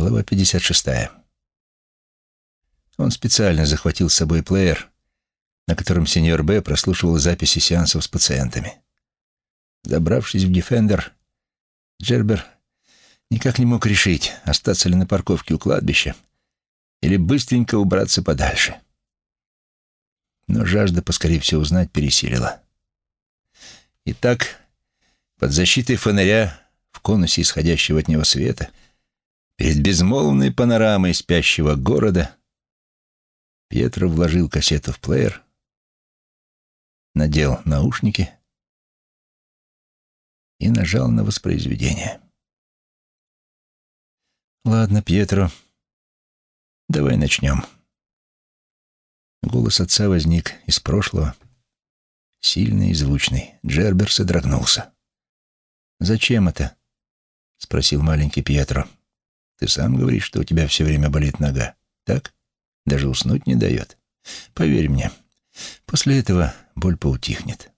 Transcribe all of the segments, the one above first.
Глава 56. Он специально захватил с собой плеер, на котором сеньор Б прослушивал записи сеансов с пациентами. Забравшись в Дефендер, Джербер никак не мог решить, остаться ли на парковке у кладбища или быстренько убраться подальше. Но жажда поскорее все узнать пересилила. Итак, под защитой фонаря в конусе исходящего от него света — Перед безмолвной панорамой спящего города Пьетро вложил кассету в плеер, надел наушники и нажал на воспроизведение. «Ладно, Пьетро, давай начнем». Голос отца возник из прошлого, сильный и звучный. Джербер содрогнулся. «Зачем это?» — спросил маленький Пьетро. Ты сам говоришь, что у тебя все время болит нога. Так? Даже уснуть не дает. Поверь мне, после этого боль поутихнет.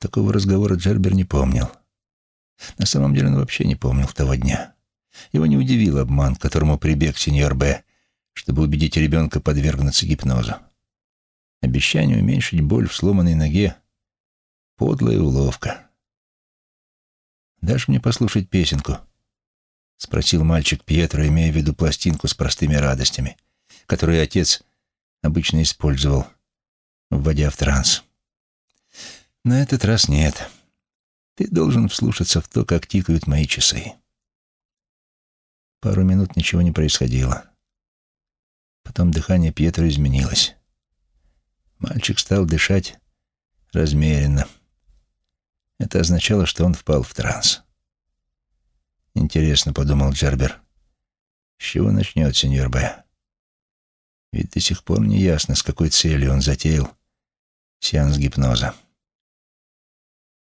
Такого разговора Джербер не помнил. На самом деле он вообще не помнил того дня. Его не удивил обман, к которому прибег сеньор Б, чтобы убедить ребенка подвергнуться гипнозу. Обещание уменьшить боль в сломанной ноге — подлая уловка. «Дашь мне послушать песенку?» — спросил мальчик Пьетро, имея в виду пластинку с простыми радостями, которую отец обычно использовал, вводя в транс. «На этот раз нет. Ты должен вслушаться в то, как тикают мои часы». Пару минут ничего не происходило. Потом дыхание Пьетро изменилось. Мальчик стал дышать размеренно. Это означало, что он впал в транс. Интересно, подумал Джербер. С чего начнет сеньор Б? Ведь до сих пор не ясно, с какой целью он затеял сеанс гипноза.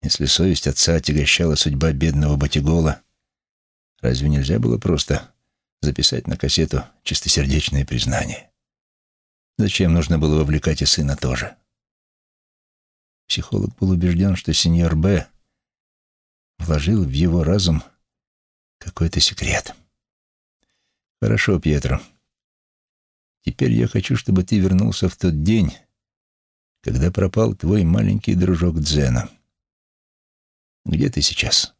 Если совесть отца отягощала судьба бедного Батигола, разве нельзя было просто записать на кассету чистосердечное признание? Зачем нужно было вовлекать и сына тоже? Психолог был убежден, что сеньор Б вложил в его разум какой-то секрет. Хорошо, Пьетро. Теперь я хочу, чтобы ты вернулся в тот день, когда пропал твой маленький дружок Дзена. Где ты сейчас?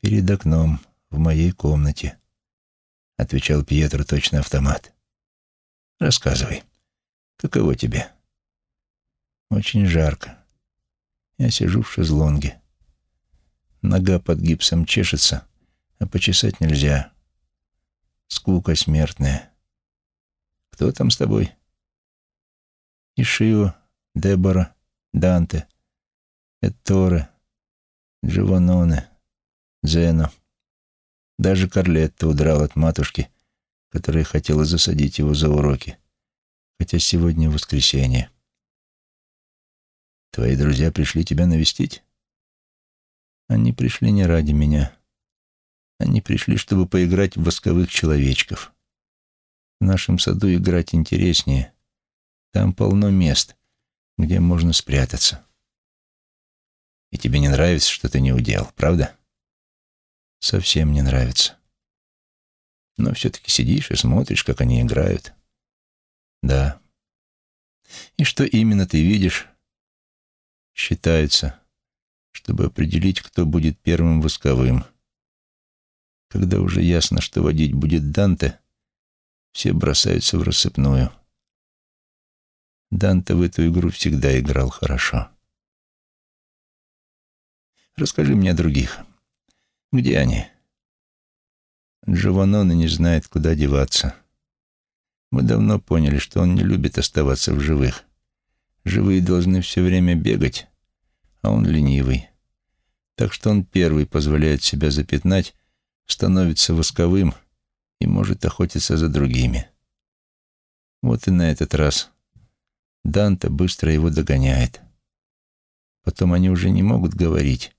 Перед окном, в моей комнате, отвечал Пьетро точно автомат. Рассказывай, каково тебе? Очень жарко. Я сижу в шезлонге. Нога под гипсом чешется, а почесать нельзя. Скука смертная. Кто там с тобой? Ишио, Дебора, Данте, Этторе, Джованоне, Зено. Даже Карлетта удрал от матушки, которая хотела засадить его за уроки, хотя сегодня воскресенье. Твои друзья пришли тебя навестить? Они пришли не ради меня. Они пришли, чтобы поиграть в восковых человечков. В нашем саду играть интереснее. Там полно мест, где можно спрятаться. И тебе не нравится, что ты не удел, правда? Совсем не нравится. Но все-таки сидишь и смотришь, как они играют. Да. И что именно ты видишь, считается, чтобы определить, кто будет первым восковым. Когда уже ясно, что водить будет Данте, все бросаются в рассыпную. Данте в эту игру всегда играл хорошо. Расскажи мне о других. Где они? Джованоне не знает, куда деваться. Мы давно поняли, что он не любит оставаться в живых. Живые должны все время бегать, а он ленивый. Так что он первый позволяет себя запятнать становится восковым и может охотиться за другими. Вот и на этот раз Данте быстро его догоняет. Потом они уже не могут говорить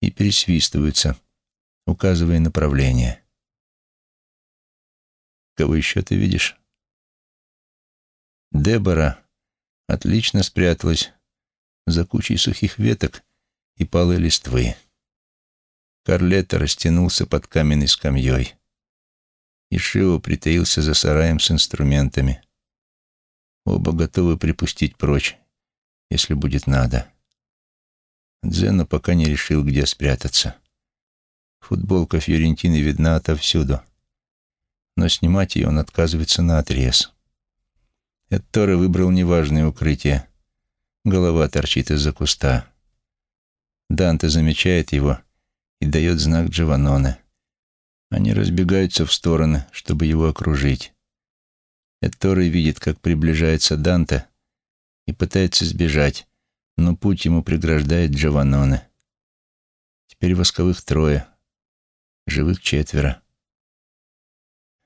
и пересвистываются, указывая направление. Кого еще ты видишь? Дебора отлично спряталась за кучей сухих веток и палой листвы. Карлетто растянулся под каменной скамьей. и Шио притаился за сараем с инструментами. Оба готовы припустить прочь, если будет надо. Дзено пока не решил, где спрятаться. Футболка Фьорентины видна отовсюду, но снимать ее он отказывается наотрез. Этторе выбрал неважное укрытие. Голова торчит из-за куста. Данте замечает его и дает знак Джованоне. Они разбегаются в стороны, чтобы его окружить. Этторе видит, как приближается Данте и пытается сбежать, но путь ему преграждает Джованоне. Теперь восковых трое, живых четверо.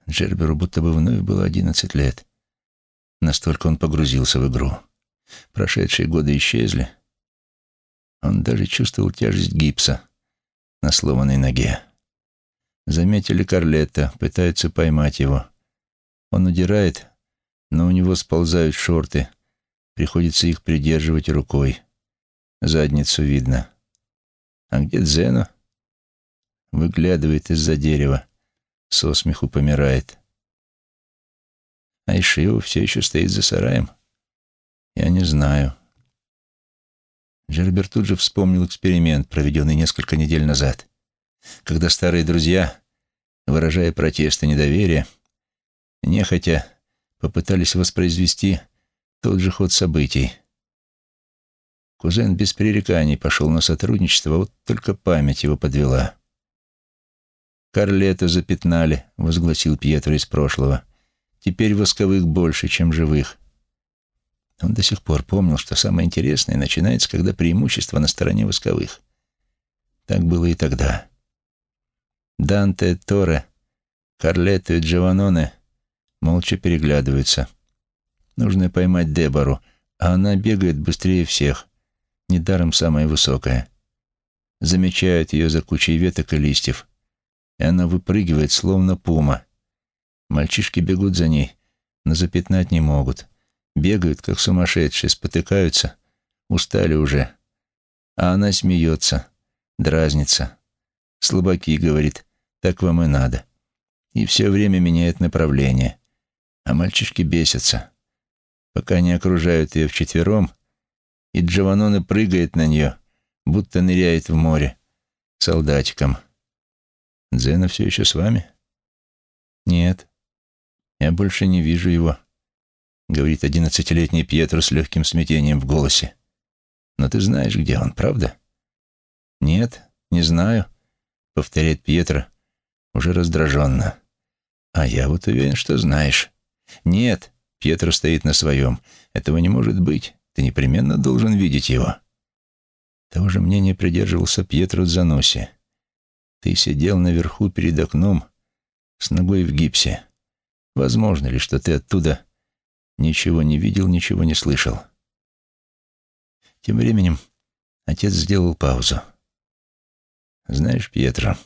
Джерберу будто бы вновь было одиннадцать лет. Настолько он погрузился в игру. Прошедшие годы исчезли. Он даже чувствовал тяжесть гипса на сломанной ноге. Заметили Карлетта, пытаются поймать его. Он удирает, но у него сползают шорты. Приходится их придерживать рукой. Задницу видно. А где Дзено? Выглядывает из-за дерева. Со смеху помирает. А Ишио все еще стоит за сараем? Я не знаю. Джербер тут же вспомнил эксперимент, проведенный несколько недель назад, когда старые друзья, выражая протест и недоверие, нехотя попытались воспроизвести тот же ход событий. Кузен без пререканий пошел на сотрудничество, вот только память его подвела. «Карлета запятнали», — возгласил Пьетро из прошлого. «Теперь восковых больше, чем живых». Он до сих пор помнил, что самое интересное начинается, когда преимущество на стороне восковых. Так было и тогда. Данте, Торе, Карлетто и Джованоне молча переглядываются. Нужно поймать Дебору, а она бегает быстрее всех, недаром самая высокая. Замечают ее за кучей веток и листьев, и она выпрыгивает, словно пума. Мальчишки бегут за ней, но запятнать не могут. Бегают, как сумасшедшие, спотыкаются, устали уже. А она смеется, дразнится. «Слабаки», — говорит, — «так вам и надо». И все время меняет направление. А мальчишки бесятся. Пока не окружают ее вчетвером, и Джованоне прыгает на нее, будто ныряет в море, солдатиком. «Дзена все еще с вами?» «Нет, я больше не вижу его». — говорит одиннадцатилетний Пьетро с легким смятением в голосе. «Но ты знаешь, где он, правда?» «Нет, не знаю», — повторяет Пьетро, уже раздраженно. «А я вот уверен, что знаешь». «Нет», — Пьетро стоит на своем, — «этого не может быть. Ты непременно должен видеть его». Того же мнения придерживался Пьетро Заноси. «Ты сидел наверху перед окном с ногой в гипсе. Возможно ли, что ты оттуда Ничего не видел, ничего не слышал. Тем временем отец сделал паузу. «Знаешь, Пьетро,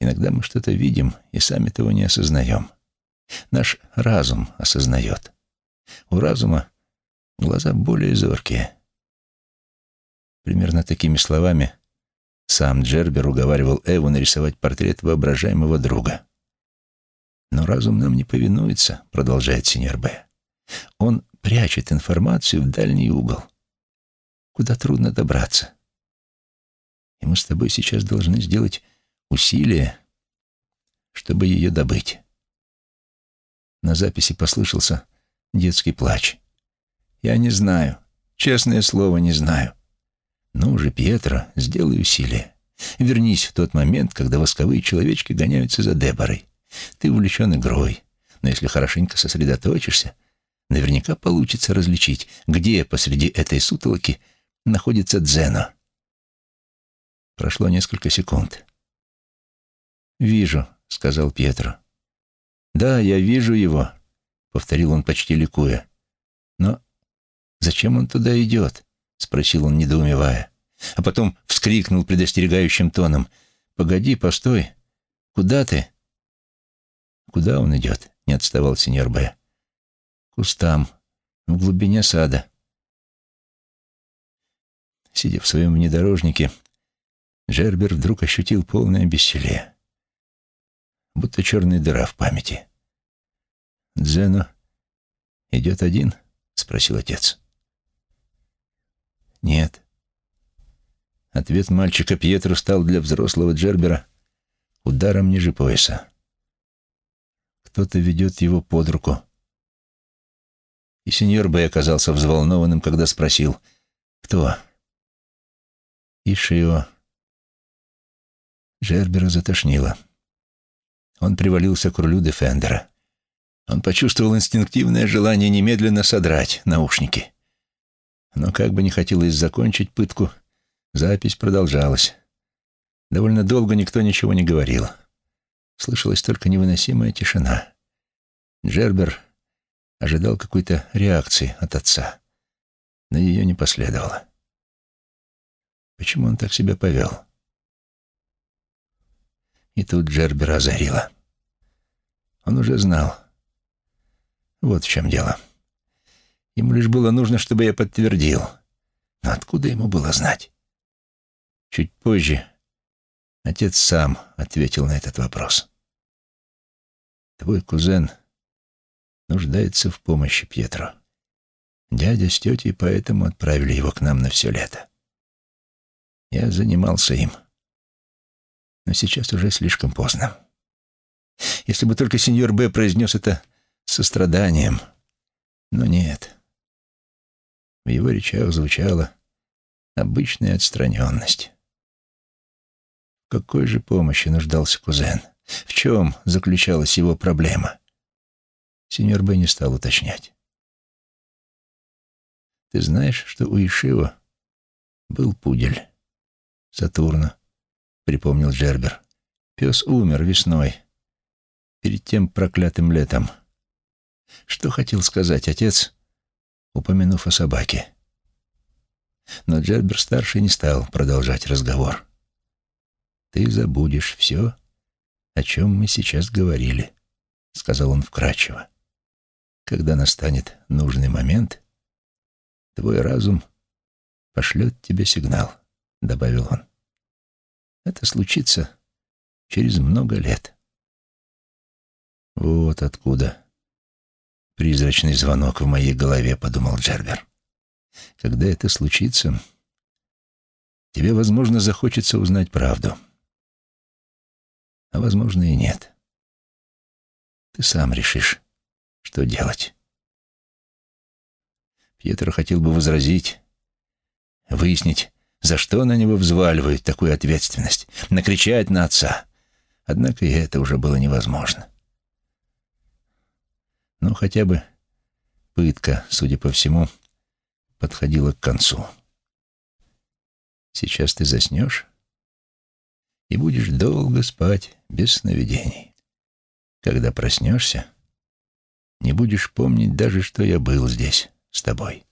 иногда мы что-то видим и сами того не осознаем. Наш разум осознает. У разума глаза более зоркие». Примерно такими словами сам Джербер уговаривал Эву нарисовать портрет воображаемого друга. «Но разум нам не повинуется», — продолжает сеньор Б. «Он прячет информацию в дальний угол, куда трудно добраться. И мы с тобой сейчас должны сделать усилие, чтобы ее добыть». На записи послышался детский плач. «Я не знаю, честное слово, не знаю. Ну уже, Пьетро, сделай усилие. Вернись в тот момент, когда восковые человечки гоняются за Деборой. Ты увлечен игрой, но если хорошенько сосредоточишься, наверняка получится различить, где посреди этой сутолоки находится Дзено. Прошло несколько секунд. «Вижу», — сказал Пьетро. «Да, я вижу его», — повторил он почти ликуя. «Но зачем он туда идет?» — спросил он, недоумевая. А потом вскрикнул предостерегающим тоном. «Погоди, постой. Куда ты?» «Куда он идет?» — не отставал сеньор Б. «Кустам, в глубине сада». Сидя в своем внедорожнике, Джербер вдруг ощутил полное бессилие. будто черная дыра в памяти. «Дзено идет один?» — спросил отец. «Нет». Ответ мальчика Пьетро стал для взрослого Джербера ударом ниже пояса. Кто-то ведет его под руку. И сеньор Б. оказался взволнованным, когда спросил, кто? Ишио. Джербера затошнило. Он привалился к рулю Дефендера. Он почувствовал инстинктивное желание немедленно содрать наушники. Но как бы не хотелось закончить пытку, запись продолжалась. Довольно долго никто ничего не говорил. Слышалась только невыносимая тишина. Джербер ожидал какой-то реакции от отца, но ее не последовало. Почему он так себя повел? И тут Джербера озарило. Он уже знал. Вот в чем дело. Ему лишь было нужно, чтобы я подтвердил. Но откуда ему было знать? Чуть позже отец сам ответил на этот вопрос. Твой кузен нуждается в помощи Пьетро. Дядя с тетей поэтому отправили его к нам на все лето. Я занимался им. Но сейчас уже слишком поздно. Если бы только сеньор Б. произнес это состраданием. Но нет. В его речах звучала обычная отстраненность. Какой же помощи нуждался кузен? В чем заключалась его проблема? Сеньор Б. не стал уточнять. «Ты знаешь, что у Ишива был пудель?» «Сатурна», — припомнил Джербер. «Пес умер весной, перед тем проклятым летом. Что хотел сказать отец, упомянув о собаке?» Но Джербер-старший не стал продолжать разговор. «Ты забудешь все, о чем мы сейчас говорили», — сказал он вкрадчиво. Когда настанет нужный момент, твой разум пошлет тебе сигнал, — добавил он. Это случится через много лет. Вот откуда призрачный звонок в моей голове, — подумал Джербер. Когда это случится, тебе, возможно, захочется узнать правду. А, возможно, и нет. Ты сам решишь, что делать? Пьетро хотел бы возразить, выяснить, за что на него взваливают такую ответственность, накричать на отца. Однако и это уже было невозможно. Но хотя бы пытка, судя по всему, подходила к концу. Сейчас ты заснешь и будешь долго спать без сновидений. Когда проснешься, не будешь помнить даже, что я был здесь с тобой.